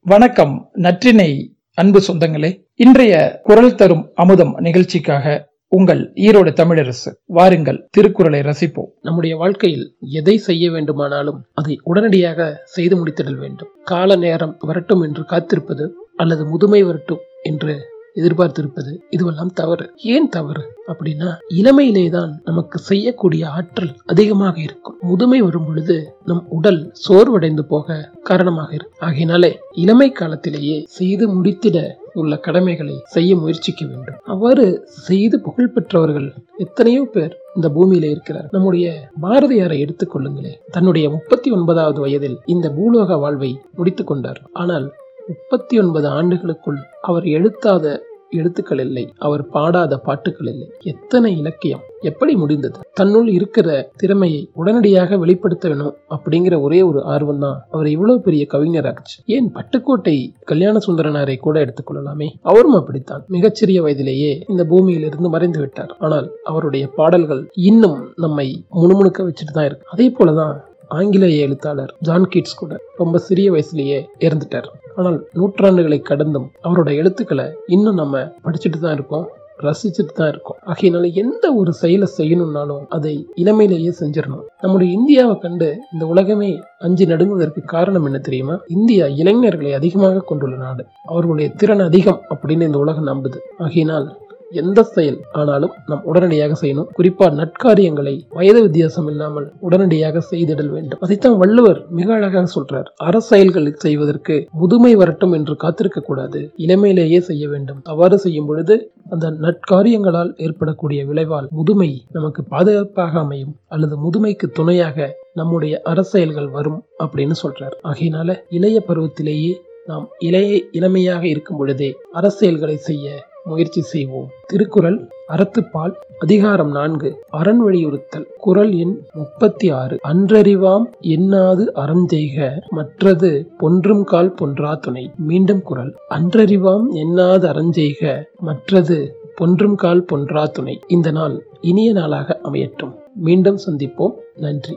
வணக்கம் நற்றினை அன்பு சொந்தங்களே. இன்றைய குரல் தரும் அமுதம் நிகழ்ச்சிக்காக உங்கள் ஈரோடு தமிழரசு வாருங்கள் திருக்குறளை ரசிப்போம். நம்முடைய வாழ்க்கையில் எதை செய்ய வேண்டுமானாலும் அதை உடனடியாக செய்து முடித்திடல் வேண்டும். கால நேரம் வரட்டும் என்று காத்திருப்பது அல்லது முதுமை வரட்டும் என்று எதிர்பார்த்திருப்பது இதுவெல்லாம் தவறு. ஏன் தவறு? அப்படின்னா இளமையிலே தான் நமக்கு செய்யக்கூடிய ஆற்றல் அதிகமாக இருக்கும். முதுமை வரும் பொழுது நம் உடல் சோர்வடைந்து போக காரணமாக இருக்கும் ஆகையினாலே இளமை காலத்திலேயே செய்து முடித்திட உள்ள கடமைகளை செய்ய முயற்சிக்க வேண்டும். அவ்வாறு செய்து புகழ் பெற்றவர்கள் எத்தனையோ பேர் இந்த பூமியில இருக்கிறார் நம்முடைய பாரதியாரை எடுத்துக்கொள்ளுங்களே தன்னுடைய முப்பத்தி ஒன்பதாவது வயதில் இந்த பூலோக வாழ்வை முடித்துக் கொண்டார். ஆனால் முப்பத்தி ஒன்பது ஆண்டுகளுக்குள் அவர் எழுத்தாத எழுத்துக்கள் இல்லை அவர் பாடாத பாட்டுகள் இல்லை எத்தனை இலக்கியம்? எப்படி முடிந்தது? தன்னுள் இருக்கிற திறமையை உடனடியாக வெளிப்படுத்த வேணும் அப்படிங்கிற ஒரே ஒரு ஆர்வம் தான் அவர் இவ்வளவு பெரிய கவிஞராகச்சு ஏன் பட்டுக்கோட்டை கல்யாண சுந்தரனாரை கூட எடுத்துக்கொள்ளலாமே? அவரும் அப்படித்தான். மிகச்சிறிய வயதிலேயே இந்த பூமியிலிருந்து மறைந்து விட்டார் ஆனால் அவருடைய பாடல்கள் இன்னும் நம்மை முணுமுணுக்க வச்சுட்டு தான் இருக்கு. அதே போலதான் ஆங்கிலேய எழுத்தாளர் ஜான் கீட்ஸ் கூட ரொம்ப சிறிய வயசுலேயே இறந்துட்டார். ஆனால் நூற்றாண்டுகளை கடந்தும் அவரோட எழுத்துக்களை இன்னும் நம்ம படிச்சுட்டு தான் இருக்கோம் ரசிச்சுட்டு தான் இருக்கோம். ஆகையினால எந்த ஒரு செயலை செய்யணும்னாலும் அதை இளமையிலேயே செஞ்சிடணும். நம்முடைய இந்தியாவை கண்டு இந்த உலகமே அஞ்சு நடுங்குவதற்கு காரணம் என்ன தெரியுமா? இந்தியா இளைஞர்களை அதிகமாக கொண்டுள்ள நாடு. அவர்களுடைய திறன் அதிகம் அப்படின்னு இந்த உலகம் நம்புது. ஆகையினால் எந்த செயல் ஆனாலும் நாம் உடனடியாக செய்யணும். குறிப்பா நட்காரியங்களை வயது வித்தியாசம் இல்லாமல் உடனடியாக செய்திடல் வேண்டும். அதைத்தான் வள்ளுவர் மிக அழகாக சொல்றார். அரசெயல்கள் செய்வதற்கு முதுமை வரட்டும் என்று காத்திருக்க கூடாது. இளமையிலேயே செய்ய வேண்டும். அவ்வாறு செய்யும் பொழுது அந்த நட்காரியங்களால் ஏற்படக்கூடிய விளைவால் முதுமை நமக்கு பாதுகாப்பாக அமையும். அல்லது முதுமைக்கு துணையாக நம்முடைய அரசியல்கள் வரும் அப்படின்னு சொல்றார். ஆகையினால இளைய பருவத்திலேயே நாம் இளைய இளமையாக இருக்கும் பொழுதே அரசியல்களை செய்ய முயற்சி செய்வோம். திருக்குறள் அறத்துப்பால் அதிகாரம் நான்கு. அரண் வலியுறுத்தல். குரல் எண் முப்பத்தி ஆறு அன்றறிவாம் எண்ணாது அறஞ்செய்க. மற்றது பொன்றும் கால் பொன்றா துணை. மீண்டும் குரல் அன்றறிவாம் எண்ணாது அறஞ்செய்க. மற்றது பொன்றும் கால் பொன்றா துணை. இந்த நாள் இனிய நாளாக அமையட்டும். மீண்டும் சந்திப்போம். நன்றி.